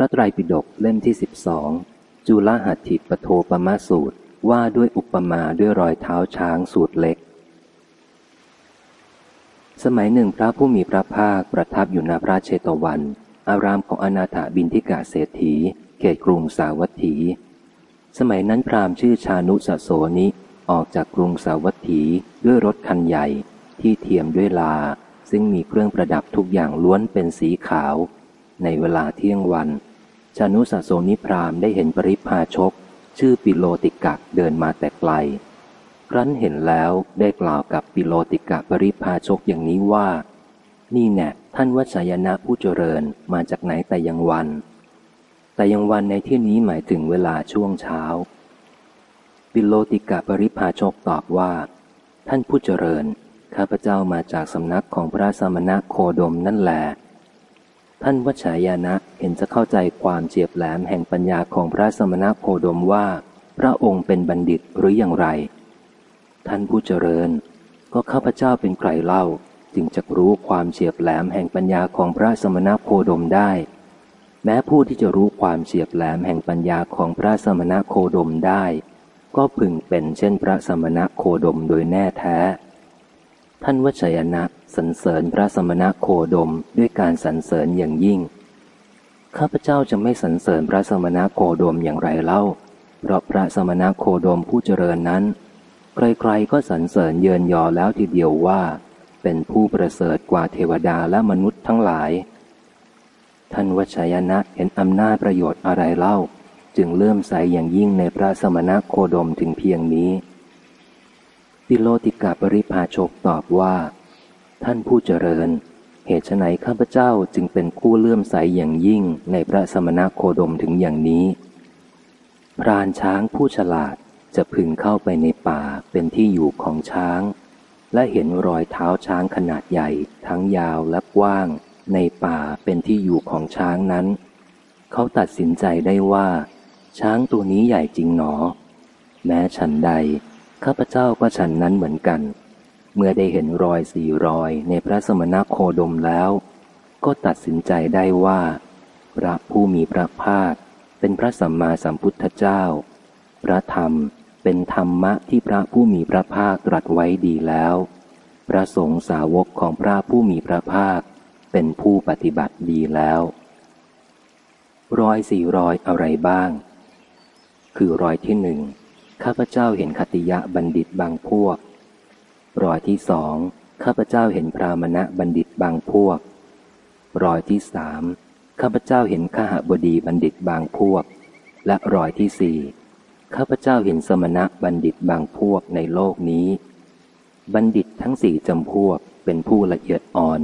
พระไตรปิฎกเล่มที่สิบสองจุลหัตถิปโทปมาสูตรว่าด้วยอุปมาด้วยรอยเท้าช้างสูตรเล็ก สมัยหนึ่งพระผู้มีพระภาคประทับอยู่ณพระเชตวัน อารามของอนาถาบินทิกาเศรษฐี เขตกรุงสาวัตถี สมัยนั้นพราหมณ์ชื่อชานุสโสนิออกจากกรุงสาวัตถีด้วยรถคันใหญ่ที่เทียมด้วยลา ซึ่งมีเครื่องประดับทุกอย่างล้วนเป็นสีขาว ในเวลาเที่ยงวัน ชาณุสโสณิพราหมณ์ได้เห็นปริพาชก ชื่อปิโลติกะเดินมาแต่ไกล ครั้นเห็นแล้วได้กล่าวกับปิโลติกะปริพาชกอย่างนี้ว่า นี่แน่ท่านวัจฉายนะผู้เจริญมาจากไหนแต่ยังวัน แต่ยังวันในที่นี้หมายถึงเวลาช่วงเช้า ปิโลติกะปริพาชกตอบว่า ท่านผู้เจริญ ข้าพเจ้ามาจากสำนักของพระสมณะโคดมนั่นแหละ ท่านวัชายานะเห็นจะเข้าใจความเจียบแหลมแห่งปัญญาของพระสมณโคดมว่า พระองค์เป็นบัณฑิตหรืออย่างไร ท่านผู้เจริญ ก็ข้าพเจ้าเป็นใครเล่า จึงจะรู้ความเฉียบแหลมแห่งปัญญาของพระสมณโคดมได้ แม้ผู้ที่จะรู้ความเฉียบแหลมแห่งปัญญาของพระสมณโคดมได้ ก็พึงเป็นเช่นพระสมณโคดมโดยแน่แท้ ท่านวชยนะ สรรเสริญพระสมณะโคดมด้วยการสรรเสริญอย่างยิ่ง ข้าพเจ้าจะไม่สรรเสริญพระสมณะโคดมอย่างไรเล่า เพราะพระสมณะโคดมผู้เจริญนั้น ใครๆก็สรรเสริญเยินยอแล้วทีเดียวว่า เป็นผู้ประเสริฐกว่าเทวดาและมนุษย์ทั้งหลาย ท่านวชยนะเห็นอำนาจประโยชน์อะไรเล่า จึงเลื่อมใสอย่างยิ่งในพระสมณะโคดมถึงเพียงนี้ ปิโลติกาปริพาชกตอบว่า ท่านผู้เจริญ เหตุไฉนข้าพเจ้าจึงเป็นผู้เลื่อมใสอย่างยิ่งในพระสมณโคดมถึงอย่างนี้ พรานช้างผู้ฉลาดจะพึงเข้าไปในป่าเป็นที่อยู่ของช้าง และเห็นรอยเท้าช้างขนาดใหญ่ ทั้งยาวและกว้าง ในป่าเป็นที่อยู่ของช้างนั้น เขาตัดสินใจได้ว่า ช้างตัวนี้ใหญ่จริงหนอ แม้ฉันใด ข้าพเจ้าก็ฉันนั้นเหมือนกัน เมื่อได้เห็นรอยสี่รอยในพระสมณโคดมแล้ว ก็ตัดสินใจได้ว่า พระผู้มีพระภาค เป็นพระสัมมาสัมพุทธเจ้า พระธรรมเป็นธรรมะที่พระผู้มีพระภาคตรัสไว้ดีแล้ว พระสงฆ์สาวกของพระผู้มีพระภาค เป็นผู้ปฏิบัติดีแล้ว รอยสี่รอยอะไรบ้าง คือรอยที่หนึ่งข้าพเจ้าเห็นคติยะบัณฑิตบางพวก รอยที่สองข้าพเจ้าเห็นพรามณะบัณฑิตบางพวก รอยที่สามข้าพเจ้าเห็นข้าหบดีบัณฑิตบางพวก และรอยที่สี่ข้าพเจ้าเห็นสมณะบัณฑิตบางพวกในโลกนี้ บัณฑิตทั้งสี่จำพวกเป็นผู้ละเอียดอ่อน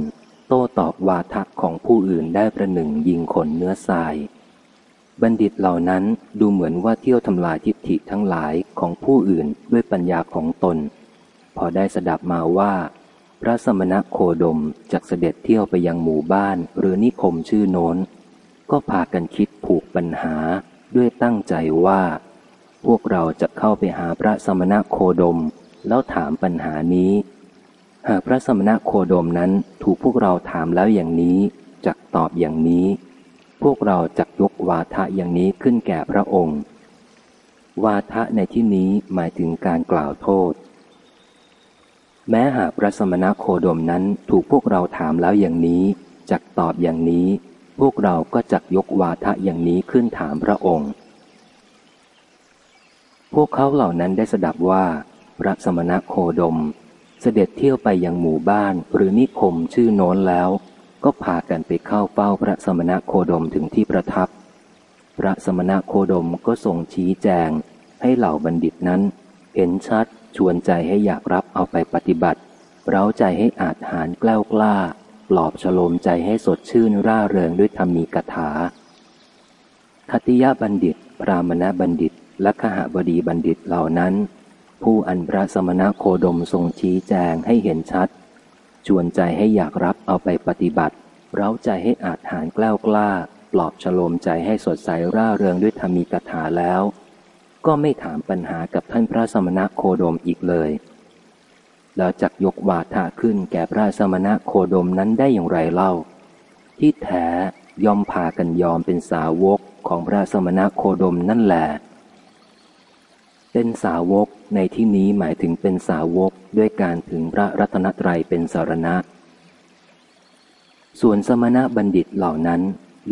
โต้ตอบวาทะของผู้อื่นได้ประหนึ่งยิงขนเนื้อทราย บัณฑิตเหล่านั้นดูเหมือนว่าเที่ยวทำลายทิฏฐิทั้งหลายของผู้อื่นด้วยปัญญาของตน พอได้สดับมาว่า พระสมณะโคดมจากเสด็จเที่ยวไปยังหมู่บ้านหรือนิคมชื่อโน้น ก็พากันคิดผูกปัญหาด้วยตั้งใจว่า พวกเราจะเข้าไปหาพระสมณะโคดม แล้วถามปัญหานี้ หากพระสมณะโคดมนั้นถูกพวกเราถามแล้วอย่างนี้จักตอบอย่างนี้ พวกเราจักยกวาทะอย่างนี้ขึ้นแก่พระองค์ วาทะในที่นี้หมายถึงการกล่าวโทษ แม้หากพระสมณโคดมนั้นถูกพวกเราถามแล้วอย่างนี้จักตอบอย่างนี้ พวกเราก็จักยกวาทะอย่างนี้ขึ้นถามพระองค์ พวกเขาเหล่านั้นได้สดับว่า พระสมณโคดม เสด็จเที่ยวไปยังหมู่บ้านหรือนิคมชื่อโน้นแล้ว ก็พากันไปเข้าเฝ้าพระสมณโคดมถึงที่ประทับ พระสมณโคดมก็ทรงชี้แจงให้เหล่าบัณฑิตนั้น เห็นชัด ชวนใจให้อยากรับเอาไปปฏิบัติ เร้าใจให้อาจหารกล้ากล้า ปลอบฉโลมใจให้สดชื่นร่าเริงด้วยธรรมีกถาคติยะบัณฑิต พรามณบัณฑิต และขหบดีบัณฑิตเหล่านั้น ผู้อันพระสมณโคดมทรงชี้แจงให้เห็นชัด ชวนใจให้อยากรับเอาไปปฏิบัติ เร้าใจให้อาจหารกล้ากล้า ปลอบฉโลมใจให้สดใสร่าเริงด้วยธรรมีกถาแล้ว ก็ไม่ถามปัญหากับท่านพระสมณะโคดมอีกเลย แล้วจักยกวาทะขึ้นแก่พระสมณะโคดมนั้นได้อย่างไรเล่า ที่แท้ย่อมพากันยอมเป็นสาวกของพระสมณะโคดมนั่นแหละเป็นสาวกในที่นี้หมายถึงเป็นสาวกด้วยการถึงพระรัตนตรัยเป็นสารณะ ส่วนสมณะบัณฑิตเหล่านั้น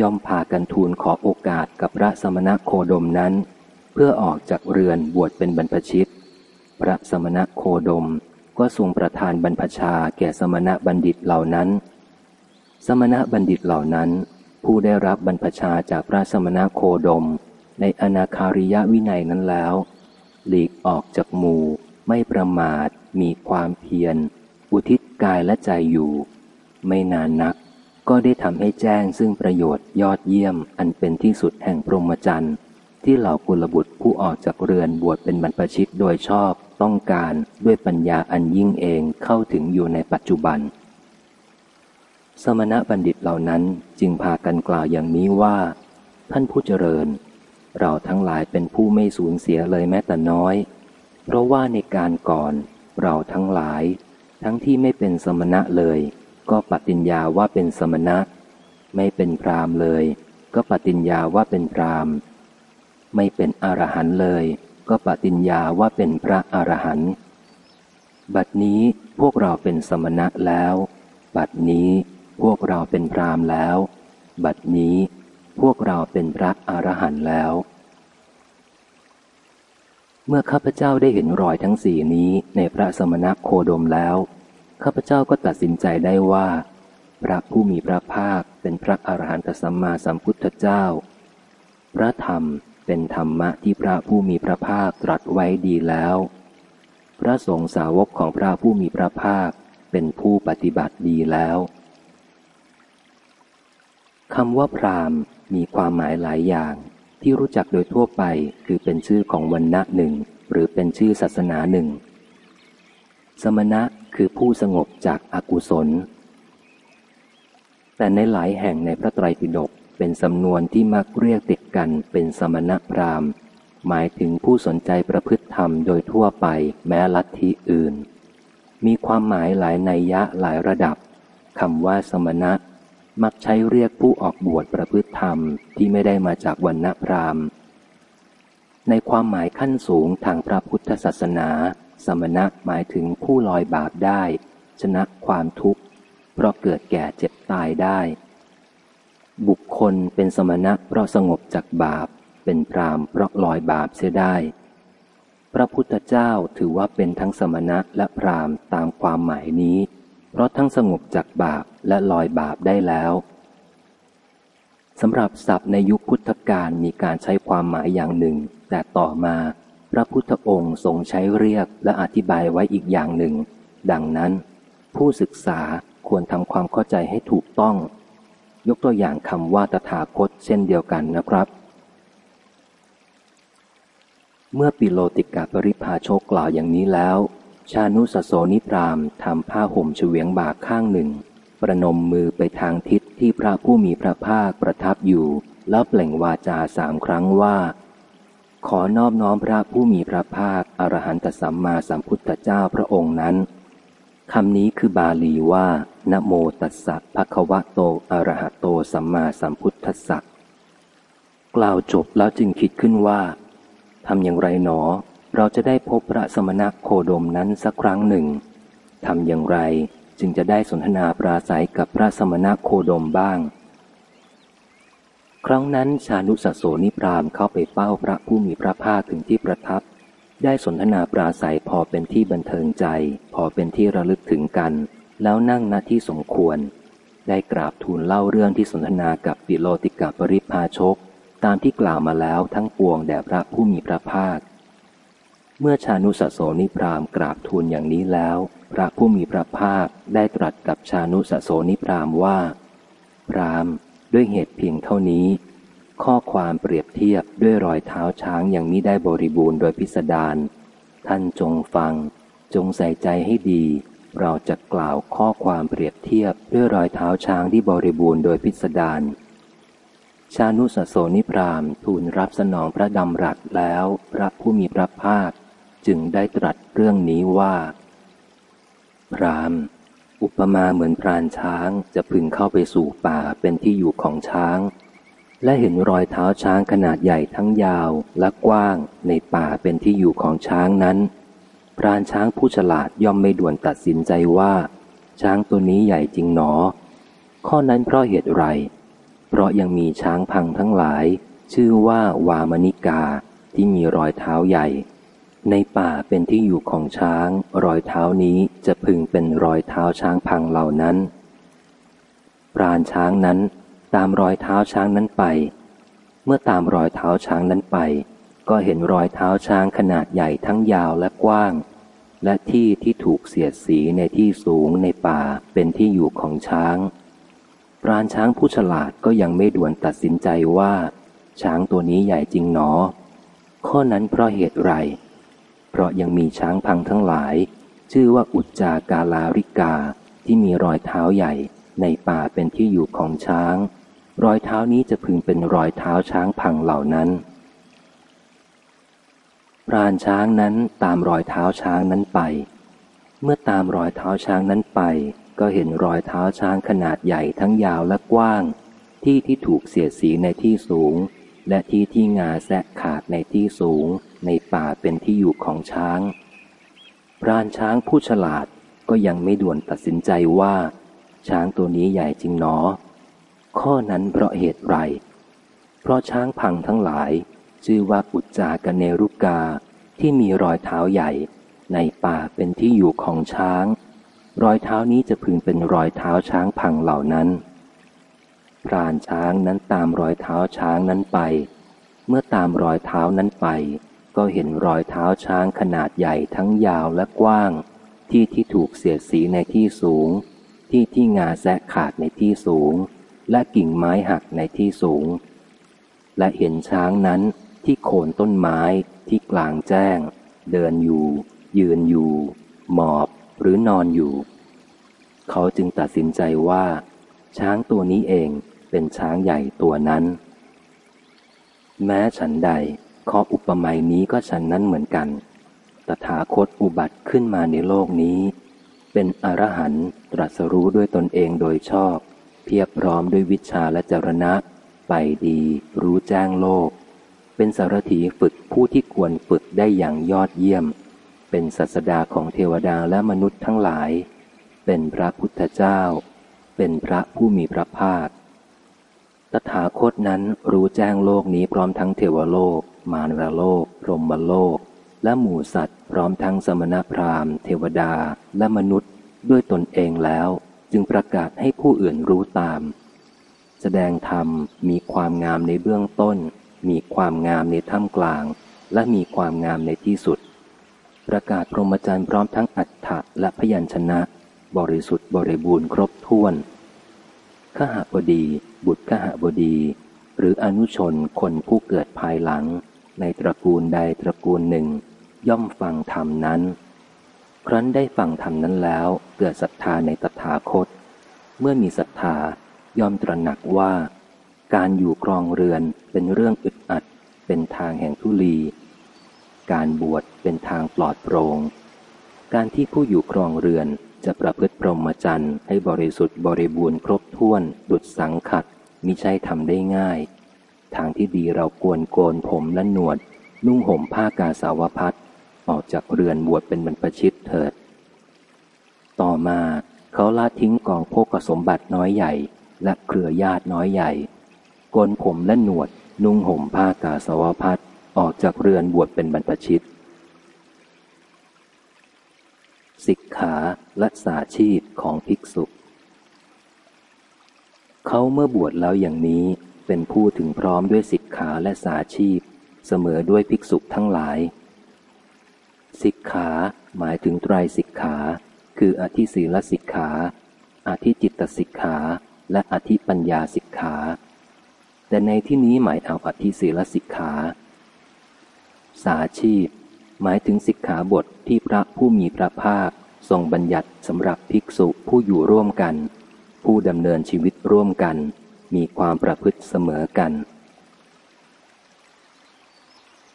ย่อมพากันทูลขอโอกาสกับพระสมณะโคดมนั้น เพื่อออกจากเรือนบวชเป็นบรรพชิต พระสมณะโคดมก็ทรงประทานบรรพชาแก่สมณะบัณฑิตเหล่านั้น สมณะบัณฑิตเหล่านั้น ผู้ได้รับบรรพชาจากพระสมณะโคดม ในอนาคาริยวินัยนั้นแล้ว หลีกออกจากหมู่ไม่ประมาท มีความเพียร อุทิศกายและใจอยู่ ไม่นานนักก็ได้ทำให้แจ้งซึ่งประโยชน์ยอดเยี่ยมอันเป็นที่สุดแห่งพรหมจรรย์ ที่เหล่ากุลบุตรผู้ออกจากเรือนบวชเป็นบรรพชิตโดยชอบต้องการด้วยปัญญาอันยิ่งเองเข้าถึงอยู่ในปัจจุบัน สมณะบัณฑิตเหล่านั้นจึงพากันกล่าวอย่างนี้ว่า ท่านผู้เจริญ เราทั้งหลายเป็นผู้ไม่สูญเสียเลยแม้แต่น้อย เพราะว่าในการก่อน เราทั้งหลาย ทั้งที่ไม่เป็นสมณะเลย ก็ปฏิญญาว่าเป็นสมณะ ไม่เป็นพรามเลย ก็ปฏิญญาว่าเป็นพราม ไม่เป็นอรหันต์เลย ก็ปฏิญญาว่าเป็นพระอรหันต์บัดนี้พวกเราเป็นสมณะแล้ว บัดนี้พวกเราเป็นพรามแล้ว บัดนี้พวกเราเป็นพระอรหันต์แล้ว เมื่อข้าพเจ้าได้เห็นรอยทั้งสี่นี้ในพระสมณะโคดมแล้ว ข้าพเจ้าก็ตัดสินใจได้ว่า พระผู้มีพระภาคเป็นพระอรหันตสัมมาสัมพุทธเจ้า พระธรรม เป็นธรรมะที่พระผู้มีพระภาคตรัสไว้ดีแล้ว พระสงฆ์สาวกของพระผู้มีพระภาคเป็นผู้ปฏิบัติดีแล้วคำว่าพรามมีความหมายหลายอย่าง ที่รู้จักโดยทั่วไปคือเป็นชื่อของวันณะหนึ่ง หรือเป็นชื่อศาสนาหนึ่ง สมณะคือผู้สงบจากอากุศล แต่ในหลายแห่งในพระไตรปิฎก เป็นสำนวนที่มักเรียกติดกันเป็นสมณพราหมณ์ หมายถึงผู้สนใจประพฤติธรรมโดยทั่วไปแม้ลัทธิอื่น มีความหมายหลายนัยยะหลายระดับคำว่าสมณะ มักใช้เรียกผู้ออกบวชประพฤติธรรมที่ไม่ได้มาจากวันณพราหมณ์ ในความหมายขั้นสูงทางพระพุทธศาสนา สมณะหมายถึงผู้ลอยบาปได้ ชนะความทุกข์ เพราะเกิดแก่เจ็บตายได้ บุคคลเป็นสมณะเพราะสงบจากบาป เป็นพรามเพราะลอยบาปเสียได้ พระพุทธเจ้าถือว่าเป็นทั้งสมณะและพรามตามความหมายนี้ เพราะทั้งสงบจากบาปและลอยบาปได้แล้วสำหรับศัพท์ในยุคพุทธกาลมีการใช้ความหมายอย่างหนึ่ง แต่ต่อมาพระพุทธองค์ทรงใช้เรียกและอธิบายไว้อีกอย่างหนึ่ง ดังนั้น ผู้ศึกษาควรทำความเข้าใจให้ถูกต้อง ยกตัวอย่างคำว่าตถาคตเช่นเดียวกันนะครับ เมื่อปิโลติกาปริพาโชกกล่าวอย่างนี้แล้ว ชานุสโสนิพรามทำผ้าห่มเฉวียงบากข้างหนึ่ง ประนมมือไปทางทิศที่พระผู้มีพระภาคประทับอยู่ แล้วเปล่งวาจาสามครั้งว่า ขอนอบน้อมพระผู้มีพระภาคอรหันตสัมมาสัมพุทธเจ้าพระองค์นั้นคำนี้คือบาลีว่า นโมตัสสะภะคะวะโตอะระหะโตสัมมาสัมพุทธัสสะกล่าวจบแล้วจึงคิดขึ้นว่าทำอย่างไรหนอ เราจะได้พบพระสมณะโคดมนั้นสักครั้งหนึ่งทำอย่างไรจึงจะได้สนทนาปราศัยกับพระสมณะโคดมบ้าง ครั้งนั้นชานุสโสนิพรามเข้าไปเป้าพระผู้มีพระภาคถึงที่ประทับ ได้สนทนาปราศัยพอเป็นที่บันเทิงใจ พอเป็นที่ระลึกถึงกัน แล้วนั่งณที่สมควร ได้กราบทูลเล่าเรื่องที่สนทนากับปิโลติกาปริพาชก ตามที่กล่าวมาแล้วทั้งปวงแด่พระผู้มีพระภาค เมื่อชานุสโสนิพรามกราบทูลอย่างนี้แล้ว พระผู้มีพระภาคได้ตรัสกับชานุสโสนิพรามว่า พรามด้วยเหตุเพียงเท่านี้ ข้อความเปรียบเทียบด้วยรอยเท้าช้างยังมิได้บริบูรณ์โดยพิสดารท่านจงฟัง จงใส่ใจให้ดี เราจะกล่าวข้อความเปรียบเทียบด้วยรอยเท้าช้างที่บริบูรณ์โดยพิสดาร ชานุสโสนิพรามทูลรับสนองพระดำรัสแล้วพระผู้มีพระภาคจึงได้ตรัสเรื่องนี้ว่า พรามอุปมาเหมือนพรานช้างจะพึงเข้าไปสู่ป่าเป็นที่อยู่ของช้าง และเห็นรอยเท้าช้างขนาดใหญ่ทั้งยาวและกว้างในป่าเป็นที่อยู่ของช้างนั้น พรานช้างผู้ฉลาดย่อมไม่ด่วนตัดสินใจว่า ช้างตัวนี้ใหญ่จริงหนอ ข้อนั้นเพราะเหตุไร เพราะยังมีช้างพังทั้งหลาย ชื่อว่าวามนิกาที่มีรอยเท้าใหญ่ ในป่าเป็นที่อยู่ของช้าง รอยเท้านี้จะพึงเป็นรอยเท้าช้างพังเหล่านั้นปราณช้างนั้นตามรอยเท้าช้างนั้นไป เมื่อตามรอยเท้าช้างนั้นไป ก็เห็นรอยเท้าช้างขนาดใหญ่ทั้งยาวและกว้าง และที่ที่ถูกเสียดสีในที่สูงในป่าเป็นที่อยู่ของช้าง ปราณช้างผู้ฉลาดก็ยังไม่ด่วนตัดสินใจว่า ช้างตัวนี้ใหญ่จริงหนอ ข้อนั้นเพราะเหตุไร เพราะยังมีช้างพังทั้งหลาย ชื่อว่าอุจจากาลาริกาที่มีรอยเท้าใหญ่ ในป่าเป็นที่อยู่ของช้าง รอยเท้านี้จะพึงเป็นรอยเท้าช้างพังเหล่านั้น พรานช้างนั้นตามรอยเท้าช้างนั้นไป เมื่อตามรอยเท้าช้างนั้นไป ก็เห็นรอยเท้าช้างขนาดใหญ่ทั้งยาวและกว้าง ที่ที่ถูกเสียดสีในที่สูง และที่ที่งาแสะขาดในที่สูง ในป่าเป็นที่อยู่ของช้าง พรานช้างผู้ฉลาดก็ยังไม่ด่วนตัดสินใจว่า ช้างตัวนี้ใหญ่จริงหนอ ข้อนั้นเพราะเหตุไร เพราะช้างพังทั้งหลาย ชื่อว่าอุจจากเนรุกาที่มีรอยเท้าใหญ่ ในป่าเป็นที่อยู่ของช้าง รอยเท้านี้จะพึงเป็นรอยเท้าช้างพังเหล่านั้นพรานช้างนั้นตามรอยเท้าช้างนั้นไป เมื่อตามรอยเท้านั้นไป ก็เห็นรอยเท้าช้างขนาดใหญ่ทั้งยาวและกว้าง ที่ที่ถูกเสียดสีในที่สูง ที่ที่งาแซะขาดในที่สูง และกิ่งไม้หักในที่สูง และเห็นช้างนั้น ที่โคนต้นไม้ที่กลางแจ้ง เดินอยู่ ยืนอยู่ หมอบหรือนอนอยู่ เขาจึงตัดสินใจว่า ช้างตัวนี้เองเป็นช้างใหญ่ตัวนั้น แม้ฉันใดข้ออุปมานี้ก็ฉันนั้นเหมือนกัน ตถาคตอุบัติขึ้นมาในโลกนี้ เป็นอรหันต์ตรัสรู้ด้วยตนเองโดยชอบ เพียบพร้อมด้วยวิชาและจรณะ ไปดีรู้แจ้งโลก เป็นสารถีฝึกผู้ที่ควรฝึกได้อย่างยอดเยี่ยม เป็นศาสดาของเทวดาและมนุษย์ทั้งหลาย เป็นพระพุทธเจ้า เป็นพระผู้มีพระภาค ตถาคตนั้นรู้แจ้งโลกนี้พร้อมทั้งเทวโลก มารโลกพรหมโลก และหมู่สัตว์ พร้อมทั้งสมณพราหมณ์ เทวดาและมนุษย์ด้วยตนเองแล้ว จึงประกาศให้ผู้อื่นรู้ตาม แสดงธรรมมีความงามในเบื้องต้น มีความงามในท่ามกลาง และมีความงามในที่สุด ประกาศพรหมจรรย์พร้อมทั้งอัฏฐะและพยัญชนะ บริสุทธิ์บริบูรณ์ครบถ้วนขหบดี บุตรขหบดี หรืออนุชนคนผู้เกิดภายหลัง ในตระกูลใดตระกูลหนึ่ง ย่อมฟังธรรมนั้น ครั้นได้ฟังธรรมนั้นแล้ว เกิดศรัทธาในตถาคต เมื่อมีศรัทธาย่อมตระหนักว่า การอยู่ครองเรือนเป็นเรื่องอึดอัด เป็นทางแห่งทุลี การบวชเป็นทางปลอดโปรง่ง การที่ผู้อยู่ครองเรือนจะประพฤติพรหมจรรย์ให้บริสุทธิ์บริบูรณ์ครบถ้วน ดุดสังขัดมิใช่ทำได้ง่าย ทางที่ดีเราควรโกนผมและหนวด นุ่งห่มผ้ากาสาวพัดออกจากเรือนบวชเป็นบรรพชิตเถิด ต่อมาเขาละทิ้งกองโภกสมบัติน้อยใหญ่ และเครือญาติน้อยใหญ่ โกนผมและหนวด นุ่งห่มผ้ากาสาวพัดออกจากเรือนบวชเป็นบรรพชิตสิกขาและสาชีพของภิกษุ เขาเมื่อบวชแล้วอย่างนี้เป็นผู้ถึงพร้อมด้วยสิกขาและสาชีพ เสมอด้วยภิกษุทั้งหลาย สิกขาหมายถึงไตรสิกขา คืออธิศีลสิกขา อธิจิตสิกขา และอธิปัญญาสิกขา แต่ในที่นี้หมายเอาอธิศีลสิกขา สาชีพ หมายถึงสิกขาบทที่พระผู้มีพระภาค ทรงบัญญัติสำหรับภิกษุผู้อยู่ร่วมกัน ผู้ดำเนินชีวิตร่วมกัน มีความประพฤติเสมอกัน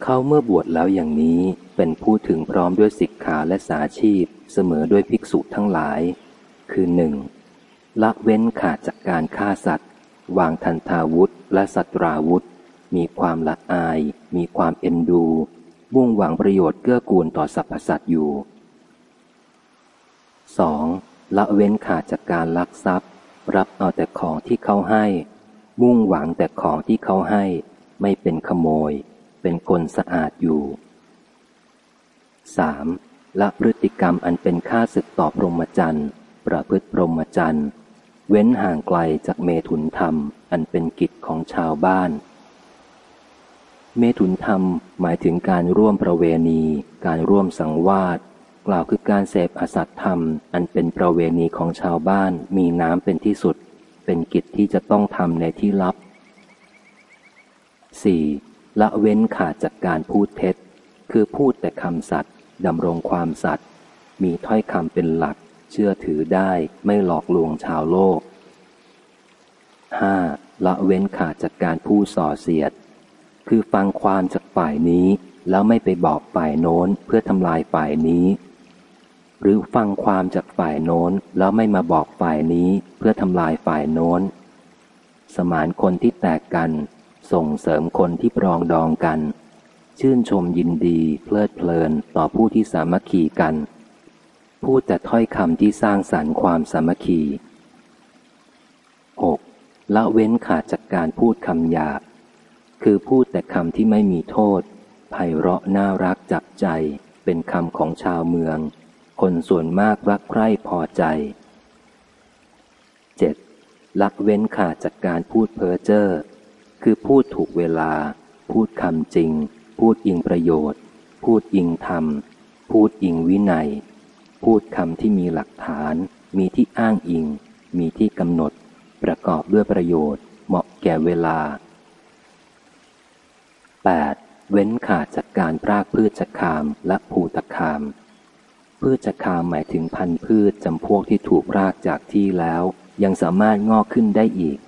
เขาเมื่อบวชแล้วอย่างนี้เป็นผู้ถึงพร้อมด้วยสิกขาและสาชีพเสมอด้วยภิกษุทั้งหลาย คือหนึ่งละเว้นขาดจากการฆ่าสัตว์ วางทันทาวุธและสัตราวุธ มีความละอาย มีความเอ็นดู มุ่งหวังประโยชน์เกื้อกูลต่อสรรพสัตว์อยู่ 2. ละเว้นขาดจากการลักทรัพย์ รับเอาแต่ของที่เขาให้ มุ่งหวังแต่ของที่เขาให้ ไม่เป็นขโมย เป็นคนสะอาดอยู่ 3. ละพฤติกรรมอันเป็นค่าศึกต่อพรหมจรรย์ ประพฤติพรหมจรรย์ เว้นห่างไกลจากเมถุนธรรม อันเป็นกิจของชาวบ้าน เมถุนธรรมหมายถึงการร่วมประเวณี การร่วมสังวาสกล่าวคือการเสพอสัตธรรม อันเป็นประเวณีของชาวบ้านมีน้ำเป็นที่สุด เป็นกิจที่จะต้องทำในที่ลับ 4. ละเว้นขาดจากการพูดเท็จ คือพูดแต่คำสัตย์ดำรงความสัตย์มีถ้อยคำเป็นหลัก เชื่อถือได้ไม่หลอกลวงชาวโลก 5. ละเว้นขาดจากการพูดส่อเสียด คือฟังความจากฝ่ายนี้ แล้วไม่ไปบอกฝ่ายโน้นเพื่อทำลายฝ่ายนี้ หรือฟังความจากฝ่ายโน้นแล้วไม่มาบอกฝ่ายนี้เพื่อทำลายฝ่ายโน้น สมานคนที่แตกกัน ส่งเสริมคนที่ปรองดองกัน ชื่นชมยินดีเพลิดเพลินต่อผู้ที่สามัคคีกัน พูดแต่ถ้อยคำที่สร้างสรรค์ความสามัคคี 6. ละเว้นขาดจากการพูดคำหยาบ คือพูดแต่คำที่ไม่มีโทษ ไพเราะน่ารักจับใจ เป็นคำของชาวเมือง คนส่วนมากรักใคร่พอใจ 7. ลักเว้นขาดจากการพูดเพ้อเจ้อ คือพูดถูกเวลา พูดคำจริง พูดอิงประโยชน์ พูดอิงธรรม พูดอิงวินัย พูดคำที่มีหลักฐาน มีที่อ้างอิง มีที่กำหนด ประกอบด้วยประโยชน์ เหมาะแก่เวลา 8. เว้นขาดจากการพรากพืชจักคามและภูตคาม พืชจักคามหมายถึงพันธุ์พืชจำพวกที่ถูกรากจากที่แล้ว ยังสามารถงอกขึ้นได้อีก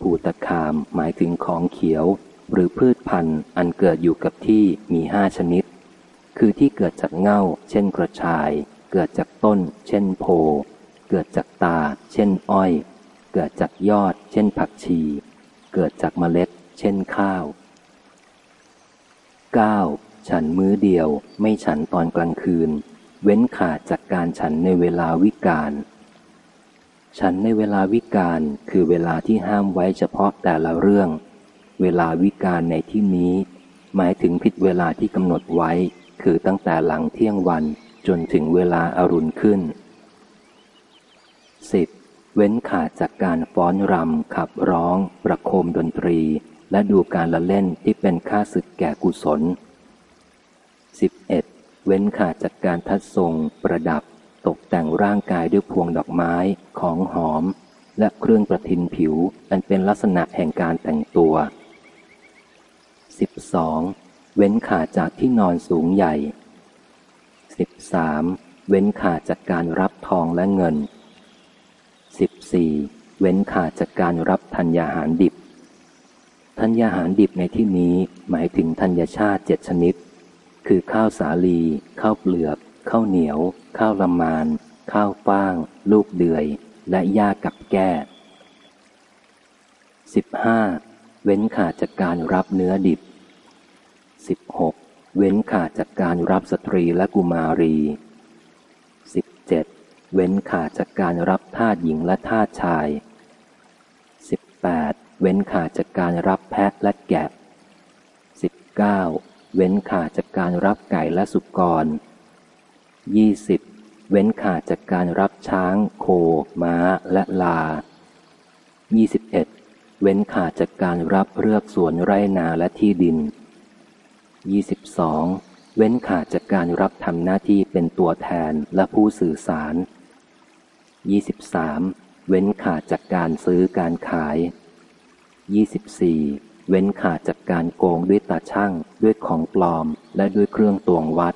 ภูตคามหมายถึงของเขียว หรือพืชพันธุ์อันเกิดอยู่กับที่มีห้าชนิด คือที่เกิดจากเง่า เช่นกระชาย เกิดจากต้น เช่นโพ เกิดจากตา เช่นอ้อย เกิดจากยอด เช่นผักชี เกิดจากเมล็ด เช่นข้าว 9. ฉันมื้อเดียวไม่ฉันตอนกลางคืน เว้นขาดจากการฉันในเวลาวิกาลฉันในเวลาวิกาลคือเวลาที่ห้ามไว้เฉพาะแต่ละเรื่อง เวลาวิกาลในที่นี้ หมายถึงผิดเวลาที่กำหนดไว้ คือตั้งแต่หลังเที่ยงวัน จนถึงเวลาอารุณขึ้น 10. เว้นขาดจากการฟ้อนรำขับร้อง ประโคมดนตรี และดูการละเล่นที่เป็นค่าศึกแก่กุศล 11. เว้นขาดจากการทัดทรง ประดับ ตกแต่งร่างกายด้วยพวงดอกไม้ของหอม และเครื่องประทินผิว อันเป็นลักษณะแห่งการแต่งตัว 12. เว้นขาดจากที่นอนสูงใหญ่ 13. เว้นขาดจากการรับทองและเงิน 14. เว้นขาดจากการรับธัญญาหารดิบ ธัญญาหารดิบในที่นี้หมายถึงธัญชาติเจ็ดชนิด คือข้าวสาลี ข้าวเปลือก ข้าวเหนียว ข้าวละมาน ข้าวฟ่าง ลูกเดือย และหญ้ากับแก้ 15. เว้นขาดจากการรับเนื้อดิบ 16. เว้นขาดจากการรับสตรีและกุมารี 17. เว้นขาดจากการรับทาสหญิงและทาสชาย 18. เว้นขาดจากการรับแพะและแกะ 19. เว้นขาดจากการรับไก่และสุกร 20. เว้นขาดจากการรับช้าง โค ม้า และลา 21. เว้นขาดจากการรับเลือกสวนไร่นาและที่ดิน 22. เว้นขาดจากการรับทำหน้าที่เป็นตัวแทนและผู้สื่อสาร 23. เว้นขาดจากการซื้อการขาย 24. เว้นขาดจากการโกงด้วยตาช่างด้วยของปลอมและด้วยเครื่องตวงวัด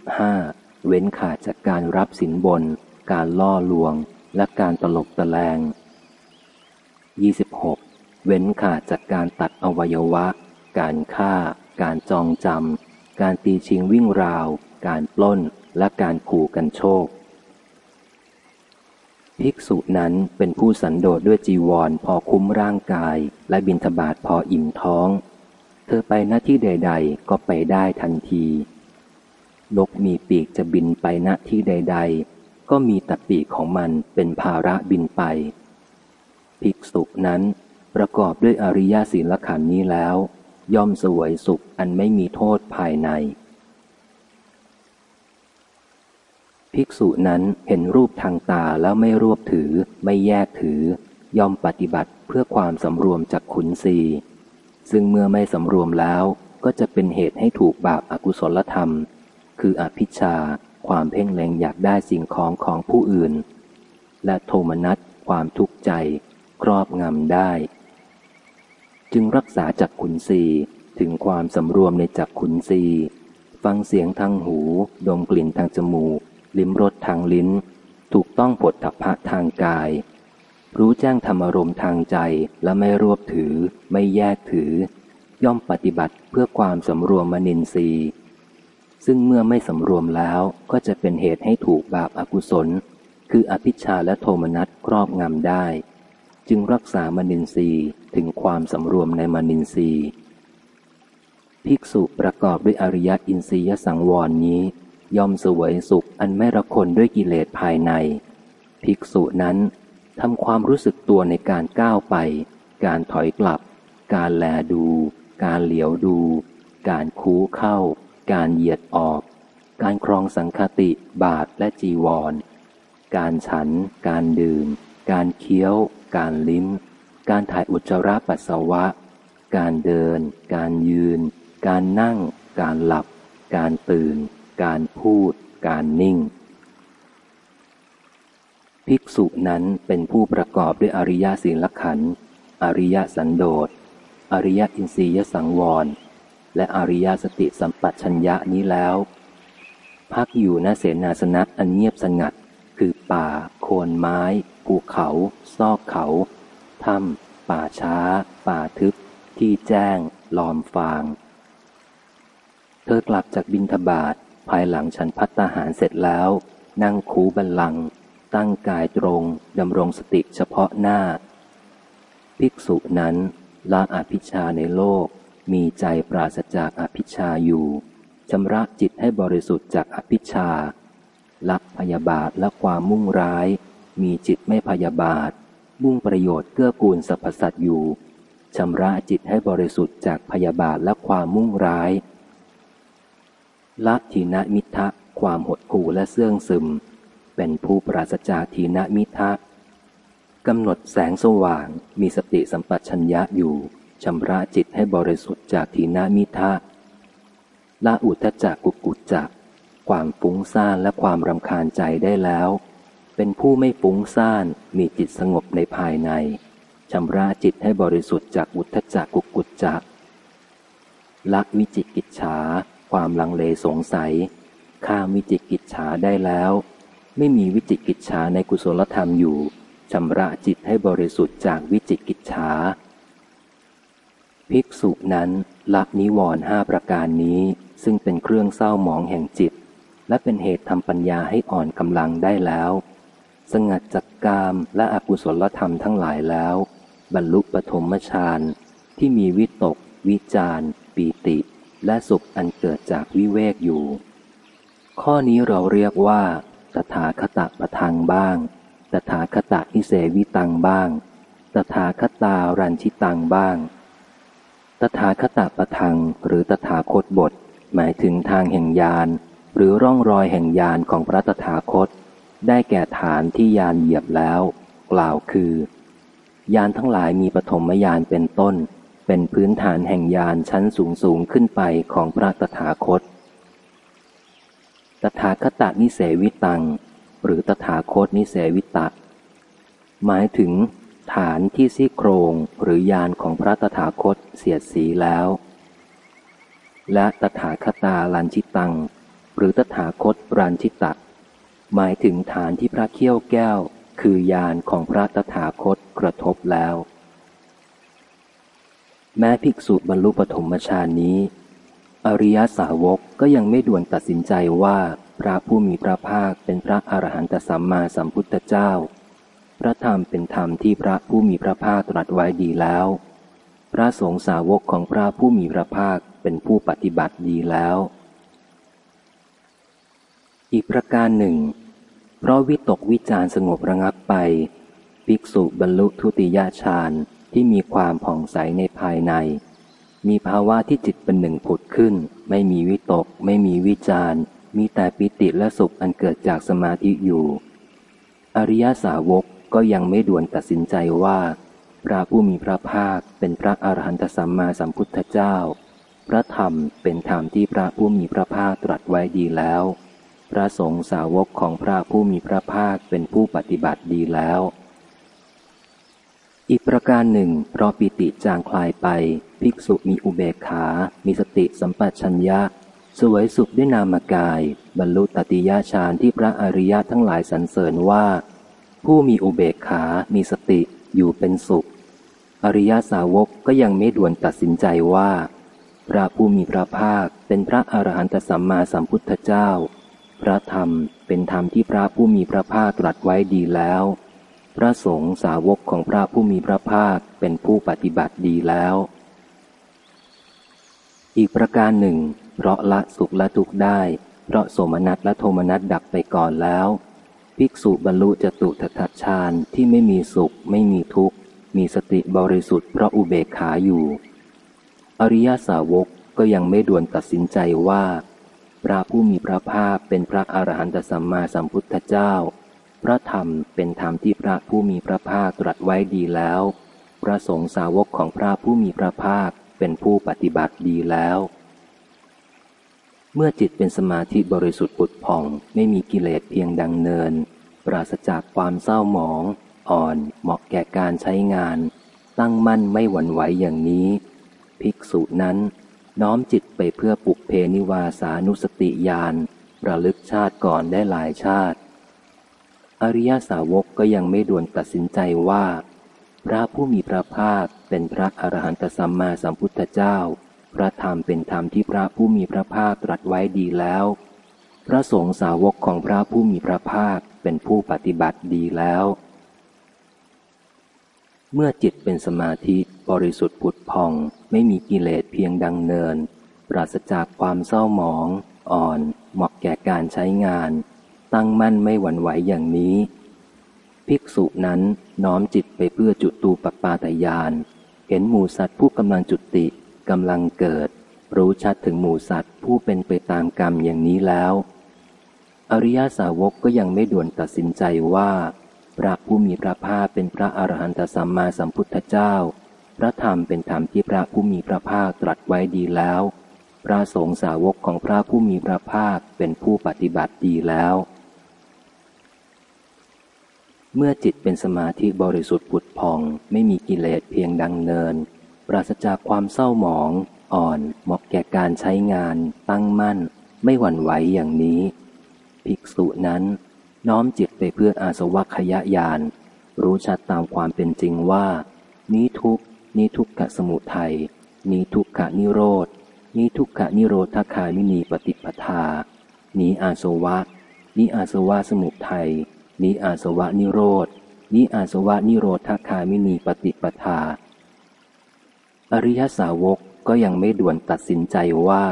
25. เว้นขาดจากการรับสินบน การล่อลวง และการตลบตะแลง 26. เว้นขาดจากการตัดอวัยวะ การฆ่า การจองจำ การตีชิงวิ่งราว การปล้น และการขู่กันโชค ภิกษุนั้นเป็นผู้สันโดษด้วยจีวรพอคุ้มร่างกาย และบินทบาทพออิ่มท้อง เธอไปหน้าที่ใด ๆ ก็ไปได้ทันที นกมีปีกจะบินไปณที่ใด ๆ ก็มีแต่ปีกของมันเป็นภาระบินไป ภิกษุนั้นประกอบด้วยอริยศีลขันธ์นี้แล้ว ย่อมสวยสุขอันไม่มีโทษภายใน ภิกษุนั้นเห็นรูปทางตาแล้วไม่รวบถือ ไม่แยกถือ ย่อมปฏิบัติเพื่อความสำรวมจากขุนศีซึ่งเมื่อไม่สำรวมแล้วก็จะเป็นเหตุให้ถูกบาปอากุศลธรรม คืออภิชาความเพ่งเล็งอยากได้สิ่งของของผู้อื่น และโทมนัสความทุกข์ใจ ครอบงำได้ จึงรักษาจักขุนศีถึงความสำรวมในจักขุนศีฟังเสียงทางหู ดมกลิ่นทางจมูก ลิ้มรสทางลิ้น ถูกต้องผลถัพะทางกาย รู้แจ้งธรรมรมทางใจและไม่รวบถือ ไม่แยกถือ ย่อมปฏิบัติเพื่อความสำรวมมนินทรีย์ซึ่งเมื่อไม่สำรวมแล้วก็จะเป็นเหตุให้ถูกบาปอากุศล คืออภิชาและโทมนัสครอบงำได้ จึงรักษามนินทรีย์ ถึงความสำรวมในมนินทรีย์ ภิกษุประกอบด้วยอริยอินทรียสังวรนี้ ย่อมสวยสุขอันไม่ระคนด้วยกิเลสภายใน ภิกษุนั้นทำความรู้สึกตัวในการก้าวไป การถอยกลับ การแลดู การเหลียวดู การคูเข้า การเหยียดออก การครองสังคติบาทและจีวร การฉัน การดื่ม การเคี้ยว การลิ้ม การถ่ายอุจจาระปัสสาวะ การเดิน การยืน การนั่ง การหลับ การตื่น การพูด การนิ่ง ภิกษุนั้นเป็นผู้ประกอบด้วยอริยศีลขันธ์อริยสันโดษ อริยอินทรียสังวร และอริยสติสัมปชัญญะนี้แล้ว พักอยู่ณเสนาสนะอันเงียบสงัด คือป่า โคนไม้ ภูเขา ซอกเขา ถ้ำป่าช้า ป่าทึบ ที่แจ้ง ลอมฟาง เธอกลับจากบินทบาทภายหลังฉันพัตตาหารเสร็จแล้ว นั่งคูบันลัง ตั้งกายตรงดำรงสติเฉพาะหน้า ภิกษุนั้นละอภิชาในโลก มีใจปราศจากอภิชาอยู่ชำระจิตให้บริสุทธิ์จากอภิชาละพยาบาทและความมุ่งร้าย มีจิตไม่พยาบาท มุ่งประโยชน์เกื้อกูลสรรพสัตว์อยู่ชำระจิตให้บริสุทธิ์จากพยาบาทและความมุ่งร้าย ละทีนมิทะความหดหู่และเสื่องซึม เป็นผู้ปราศจากทีนมิทะกำหนดแสงสว่างมีสติสัมปชัญญะอยู่ชำระจิตให้บริสุทธิ์จากทีนมิทะละอุทจักกุกุจจักความฟุ้งซ่านและความรำคาญใจได้แล้ว เป็นผู้ไม่ฟุ้งซ่าน มีจิตสงบในภายใน ชำระจิตให้บริสุทธิ์จากอุทธจักกุกุจจักละวิจิกิจฉา ความลังเลสงสัย ข้ามวิจิกิจฉาได้แล้ว ไม่มีวิจิกิจฉาในกุศลธรรมอยู่ ชำระจิตให้บริสุทธิ์จากวิจิกิจฉา ภิกษุนั้นละนิวรณ์ห้าประการนี้ ซึ่งเป็นเครื่องเศร้าหมองแห่งจิต และเป็นเหตุทำปัญญาให้อ่อนกำลังได้แล้ว สงัดจากกามและอกุศลธรรมทั้งหลายแล้ว บรรลุปฐมฌานที่มีวิตก วิจารปีติ และสุขอันเกิดจากวิเวกอยู่ ข้อนี้เราเรียกว่าตถาคตะประทังบ้าง ตถาคตะนิเสวิตังบ้าง ตถาคตารันชิตังบ้าง ตถาคตะประทังหรือตถาคตบท หมายถึงทางแห่งยานหรือร่องรอยแห่งยานของพระตถาคต ได้แก่ฐานที่ยานเหยียบแล้ว กล่าวคือ ยานทั้งหลายมีปฐมยานเป็นต้น เป็นพื้นฐานแห่งยานชั้นสูงสูงขึ้นไปของพระตถาคต ตถาคตนิเสวิตัง หรือตถาคตนิเสวิตะ หมายถึง ฐานที่ซี่โครงหรือยานของพระตถาคตเสียดสีแล้ว และตถาคตาลันชิตัง หรือตถาคตรันชิตะ หมายถึงฐานที่พระเขี้ยวแก้ว คือยานของพระตถาคตกระทบแล้ว แม้ภิกษุบรรลุปฐมฌานนี้ อริยสาวกก็ยังไม่ด่วนตัดสินใจว่าพระผู้มีพระภาคเป็นพระอรหันตสัมมาสัมพุทธเจ้า พระธรรมเป็นธรรมที่พระผู้มีพระภาคตรัสไว้ดีแล้ว พระสงฆ์สาวกของพระผู้มีพระภาคเป็นผู้ปฏิบัติดีแล้ว อีกประการหนึ่ง เพราะวิตกวิจารสงบระงับไป ภิกษุบรรลุทุติยฌานที่มีความผ่องใสในภายใน มีภาวะที่จิตเป็นหนึ่งผุดขึ้น ไม่มีวิตก ไม่มีวิจารมีแต่ปิติและสุขอันเกิดจากสมาธิอยู่ อริยสาวกก็ยังไม่ด่วนตัดสินใจว่า พระผู้มีพระภาคเป็นพระอรหันตสัมมาสัมพุทธเจ้า พระธรรมเป็นธรรมที่พระผู้มีพระภาคตรัสไว้ดีแล้ว พระสงฆ์สาวกของพระผู้มีพระภาคเป็นผู้ปฏิบัติดีแล้ว อีกประการหนึ่ง เพราะปิติจางคลายไป ภิกษุมีอุเบกขา มีสติสัมปชัญญะ สวยสุขด้วยนามกาย บรรลุตติยฌานที่พระอริยะทั้งหลายสรรเสริญว่า ผู้มีอุเบกขา มีสติ อยู่เป็นสุข อริยสาวกก็ยังไม่ด่วนตัดสินใจว่า พระผู้มีพระภาคเป็นพระอรหันตสัมมาสัมพุทธเจ้า พระธรรมเป็นธรรมที่พระผู้มีพระภาคตรัสไว้ดีแล้ว พระสงฆ์สาวกของพระผู้มีพระภาคเป็นผู้ปฏิบัติดีแล้ว อีกประการหนึ่ง เพราะละสุขละทุกข์ได้ เพราะโสมนัสและโทมนัสดับไปก่อนแล้ว ภิกษุบรรลุจตุทัตฌานที่ไม่มีสุขไม่มีทุกข์ มีสติบริสุทธิ์เพราะอุเบกขาอยู่ อริยสาวกก็ยังไม่ด่วนตัดสินใจว่า พระผู้มีพระภาคเป็นพระอรหันตสัมมาสัมพุทธเจ้า พระธรรมเป็นธรรมที่พระผู้มีพระภาคตรัสไว้ดีแล้ว พระสงฆ์สาวกของพระผู้มีพระภาคเป็นผู้ปฏิบัติดีแล้ว เมื่อจิตเป็นสมาธิบริสุทธิ์ปุดผ่องไม่มีกิเลสเพียงดังเนิน ปราศจากความเศร้าหมอง อ่อนเหมาะแก่การใช้งาน ตั้งมั่นไม่หวั่นไหวอย่างนี้ ภิกษุนั้น น้อมจิตไปเพื่อปุกเพนิวาสานุสติญาณระลึกชาติก่อนได้หลายชาติ อริยสาวกก็ยังไม่ด่วนตัดสินใจว่า พระผู้มีพระภาคเป็นพระอรหันตสัมมาสัมพุทธเจ้า พระธรรมเป็นธรรมที่พระผู้มีพระภาคตรัสไว้ดีแล้ว พระสงฆ์สาวกของพระผู้มีพระภาคเป็นผู้ปฏิบัติดีแล้ว เมื่อจิตเป็นสมาธิบริสุทธิ์ผุดพอง ไม่มีกิเลสเพียงดังเนิน ปราศจากความเศร้าหมอง อ่อน เหมาะแก่การใช้งาน ตั้งมั่นไม่หวั่นไหวอย่างนี้ ภิกษุนั้นน้อมจิตไปเพื่อจุดตูปปาตยาน เห็นหมูสัตว์ผู้กำลังจุติกำลังเกิด รู้ชัดถึงหมูสัตว์ผู้เป็นไปตามกรรมอย่างนี้แล้ว อริยาสาวกก็ยังไม่ด่วนตัดสินใจว่า พระผู้มีพระภาคเป็นพระอรหันตสัมมาสัมพุทธเจ้า พระธรรมเป็นธรรมที่พระผู้มีพระภาคตรัสไว้ดีแล้ว พระสงฆ์สาวกของพระผู้มีพระภาคเป็นผู้ปฏิบัติดีแล้ว เมื่อจิตเป็นสมาธิบริสุทธิ์ผุดพองไม่มีกิเลสเพียงดังเนิน ปราศจากความเศร้าหมอง อ่อนเหมาะแก่การใช้งาน ตั้งมั่น ไม่หวั่นไหวอย่างนี้ ภิกษุนั้นน้อมจิตไปเพื่ออาสวัคยายาน รู้ชัดตามความเป็นจริงว่า นี้ทุก นี้ทุกขสมุทัยนี้ทุกขนิโรธนี้ทุกขนิโรธคามินีปฏิปทานี้อาสวะนี้อาสวะสมุทัยนี้อาสวะนิโรธนี้อาสวะนิโรธคามินีปฏิปทา อริยสาวกก็ยังไม่ด่วนตัดสินใจว่า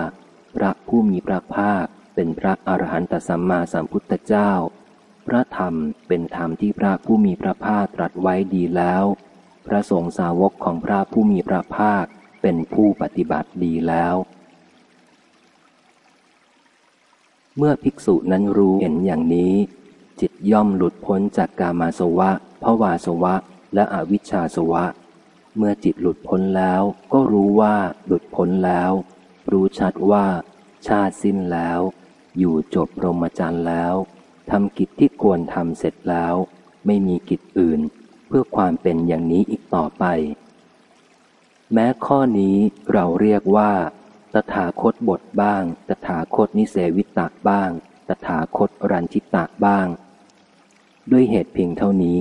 พระผู้มีพระภาคเป็นพระอรหันตสัมมาสัมพุทธเจ้า พระธรรมเป็นธรรมที่พระผู้มีพระภาคตรัสไว้ดีแล้ว พระสงฆ์สาวกของพระผู้มีพระภาคเป็นผู้ปฏิบัติดีแล้ว เมื่อภิกษุนั้นรู้เห็นอย่างนี้ จิตย่อมหลุดพ้นจากกามาสวะภวาสวะ และอวิชชาสวะ เมื่อจิตหลุดพ้นแล้วก็รู้ว่าหลุดพ้นแล้ว รู้ชัดว่า ชาติสิ้นแล้ว อยู่จบพรหมจรรย์แล้วทำกิจที่ควรทำเสร็จแล้ว ไม่มีกิจอื่น เพื่อความเป็นอย่างนี้อีกต่อไป แม้ข้อนี้เราเรียกว่าตถาคตบทบ้าง ตถาคตนิเสวิตะบ้าง ตถาคตรันทิตะบ้าง ด้วยเหตุเพียงเท่านี้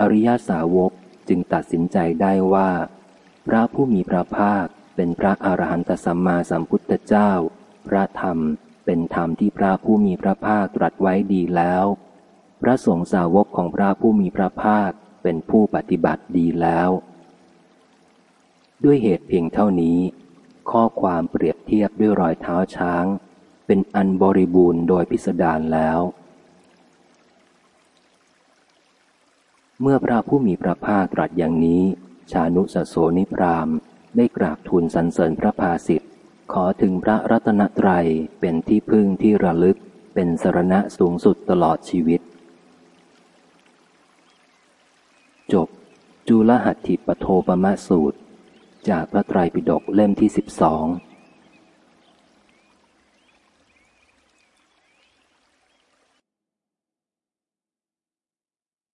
อริยาสาวกจึงตัดสินใจได้ว่า พระผู้มีพระภาคเป็นพระอรหันตสัมมาสัมพุทธเจ้า พระธรรมเป็นธรรมที่พระผู้มีพระภาคตรัสไว้ดีแล้ว พระสงฆ์สาวกของพระผู้มีพระภาค เป็นผู้ปฏิบัติดีแล้ว ด้วยเหตุเพียงเท่านี้ ข้อความเปรียบเทียบด้วยรอยเท้าช้าง เป็นอันบริบูรณ์โดยพิสดารแล้ว เมื่อพระผู้มีพระภาคตรัสอย่างนี้ ชานุสโสนิพรามได้กราบทูลสรรเสริญพระภาสิทธิ์ขอถึงพระรัตนตรัยเป็นที่พึ่งที่ระลึกเป็นสรณะสูงสุดตลอดชีวิต จบ จุลหัตถิปโทปมะสูตร จากพระไตรปิฎกเล่มที่สิบสอง